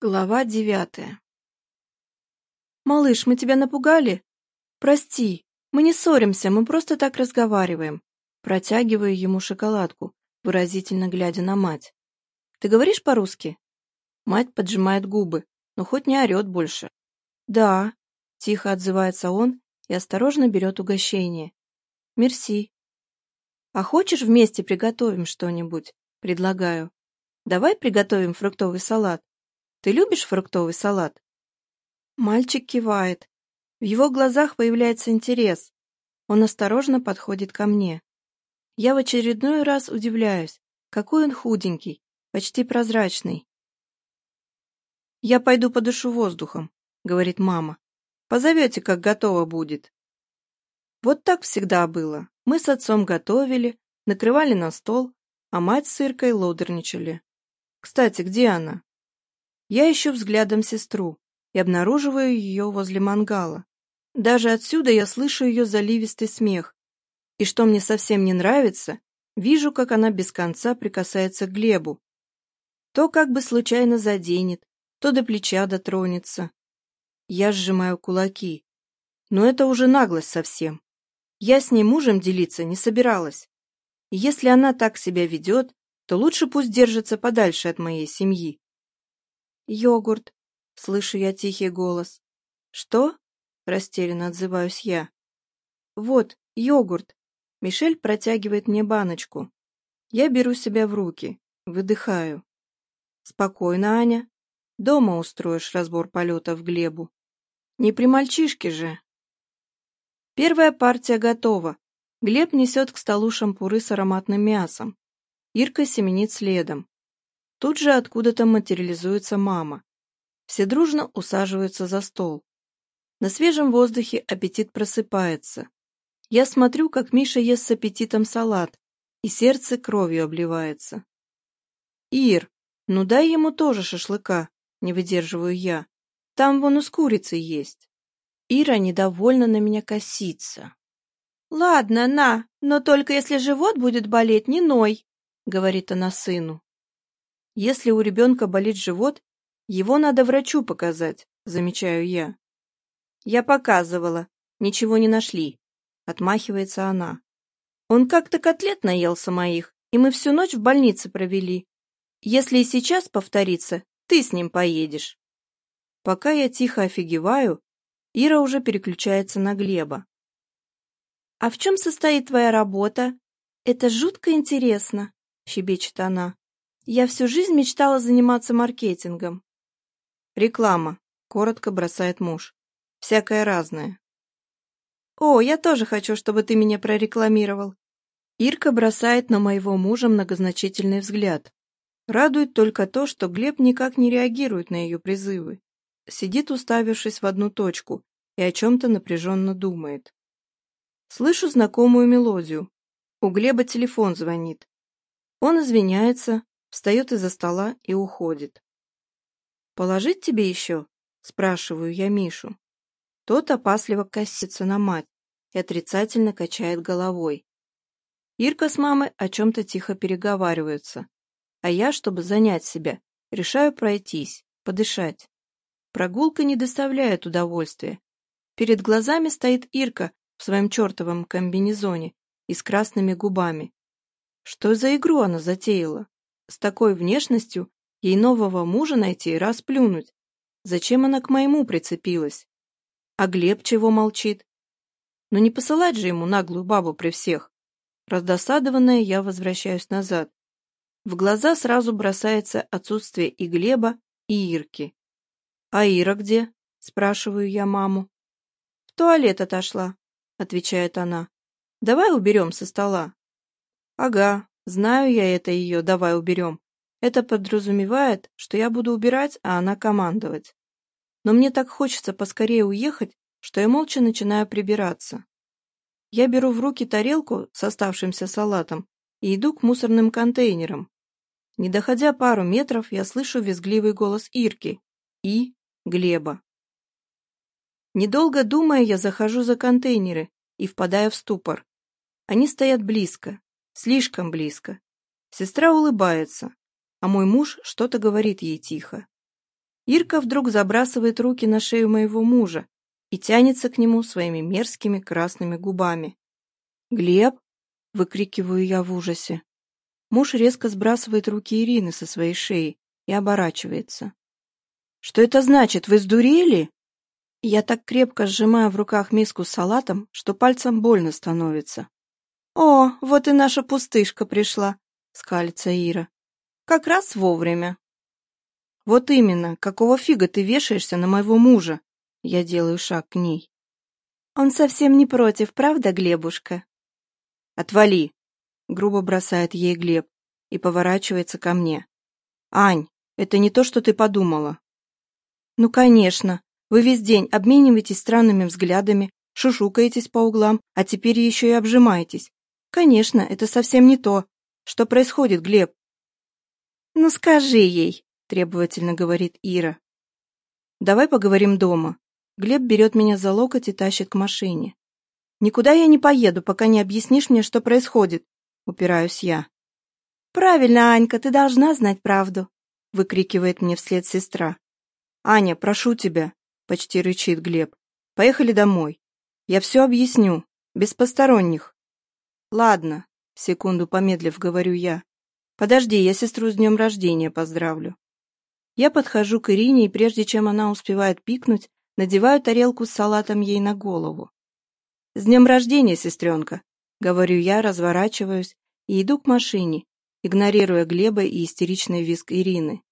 Глава девятая «Малыш, мы тебя напугали?» «Прости, мы не ссоримся, мы просто так разговариваем», протягивая ему шоколадку, выразительно глядя на мать. «Ты говоришь по-русски?» Мать поджимает губы, но хоть не орет больше. «Да», — тихо отзывается он и осторожно берет угощение. «Мерси». «А хочешь, вместе приготовим что-нибудь?» Предлагаю. «Давай приготовим фруктовый салат ты любишь фруктовый салат? Мальчик кивает. В его глазах появляется интерес. Он осторожно подходит ко мне. Я в очередной раз удивляюсь, какой он худенький, почти прозрачный. «Я пойду подышу воздухом», — говорит мама. «Позовете, как готово будет». Вот так всегда было. Мы с отцом готовили, накрывали на стол, а мать с Иркой лодерничали. «Кстати, где она?» Я ищу взглядом сестру и обнаруживаю ее возле мангала. Даже отсюда я слышу ее заливистый смех. И что мне совсем не нравится, вижу, как она без конца прикасается к Глебу. То как бы случайно заденет, то до плеча дотронется. Я сжимаю кулаки. Но это уже наглость совсем. Я с ней мужем делиться не собиралась. И если она так себя ведет, то лучше пусть держится подальше от моей семьи. «Йогурт!» — слышу я тихий голос. «Что?» — растерянно отзываюсь я. «Вот, йогурт!» Мишель протягивает мне баночку. Я беру себя в руки, выдыхаю. «Спокойно, Аня. Дома устроишь разбор полета в Глебу. Не при мальчишке же!» Первая партия готова. Глеб несет к столу шампуры с ароматным мясом. Ирка семенит следом. Тут же откуда-то материализуется мама. Все дружно усаживаются за стол. На свежем воздухе аппетит просыпается. Я смотрю, как Миша ест с аппетитом салат, и сердце кровью обливается. «Ир, ну дай ему тоже шашлыка», — не выдерживаю я. «Там вон из курицы есть». Ира недовольно на меня косится. «Ладно, на, но только если живот будет болеть, не ной», — говорит она сыну. Если у ребенка болит живот, его надо врачу показать, замечаю я. Я показывала, ничего не нашли, отмахивается она. Он как-то котлет наелся моих, и мы всю ночь в больнице провели. Если и сейчас повторится, ты с ним поедешь. Пока я тихо офигеваю, Ира уже переключается на Глеба. «А в чем состоит твоя работа? Это жутко интересно», — щебечет она. Я всю жизнь мечтала заниматься маркетингом. Реклама, коротко бросает муж. Всякое разное. О, я тоже хочу, чтобы ты меня прорекламировал. Ирка бросает на моего мужа многозначительный взгляд. Радует только то, что Глеб никак не реагирует на ее призывы. Сидит, уставившись в одну точку, и о чем-то напряженно думает. Слышу знакомую мелодию. У Глеба телефон звонит. Он извиняется, встает из-за стола и уходит. «Положить тебе еще?» — спрашиваю я Мишу. Тот опасливо косится на мать и отрицательно качает головой. Ирка с мамой о чем-то тихо переговариваются, а я, чтобы занять себя, решаю пройтись, подышать. Прогулка не доставляет удовольствия. Перед глазами стоит Ирка в своем чертовом комбинезоне и с красными губами. Что за игру она затеяла? С такой внешностью ей нового мужа найти и расплюнуть. Зачем она к моему прицепилась? А Глеб чего молчит? Но не посылать же ему наглую бабу при всех. Раздосадованная, я возвращаюсь назад. В глаза сразу бросается отсутствие и Глеба, и Ирки. «А Ира где?» — спрашиваю я маму. «В туалет отошла», — отвечает она. «Давай уберем со стола». «Ага, Знаю я это ее «давай уберем». Это подразумевает, что я буду убирать, а она командовать. Но мне так хочется поскорее уехать, что я молча начинаю прибираться. Я беру в руки тарелку с оставшимся салатом и иду к мусорным контейнерам. Не доходя пару метров, я слышу визгливый голос Ирки и Глеба. Недолго думая, я захожу за контейнеры и впадаю в ступор. Они стоят близко, Слишком близко. Сестра улыбается, а мой муж что-то говорит ей тихо. Ирка вдруг забрасывает руки на шею моего мужа и тянется к нему своими мерзкими красными губами. «Глеб!» — выкрикиваю я в ужасе. Муж резко сбрасывает руки Ирины со своей шеи и оборачивается. «Что это значит? Вы сдурели?» Я так крепко сжимаю в руках миску с салатом, что пальцем больно становится. «О, вот и наша пустышка пришла», — скалится Ира. «Как раз вовремя». «Вот именно, какого фига ты вешаешься на моего мужа?» Я делаю шаг к ней. «Он совсем не против, правда, Глебушка?» «Отвали!» — грубо бросает ей Глеб и поворачивается ко мне. «Ань, это не то, что ты подумала». «Ну, конечно. Вы весь день обмениваетесь странными взглядами, шушукаетесь по углам, а теперь еще и обжимаетесь. Конечно, это совсем не то. Что происходит, Глеб? Ну скажи ей, требовательно говорит Ира. Давай поговорим дома. Глеб берет меня за локоть и тащит к машине. Никуда я не поеду, пока не объяснишь мне, что происходит, упираюсь я. Правильно, Анька, ты должна знать правду, выкрикивает мне вслед сестра. Аня, прошу тебя, почти рычит Глеб. Поехали домой. Я все объясню, без посторонних. «Ладно», — секунду помедлив говорю я. «Подожди, я сестру с днем рождения поздравлю». Я подхожу к Ирине, и прежде чем она успевает пикнуть, надеваю тарелку с салатом ей на голову. «С днем рождения, сестренка!» — говорю я, разворачиваюсь и иду к машине, игнорируя Глеба и истеричный визг Ирины.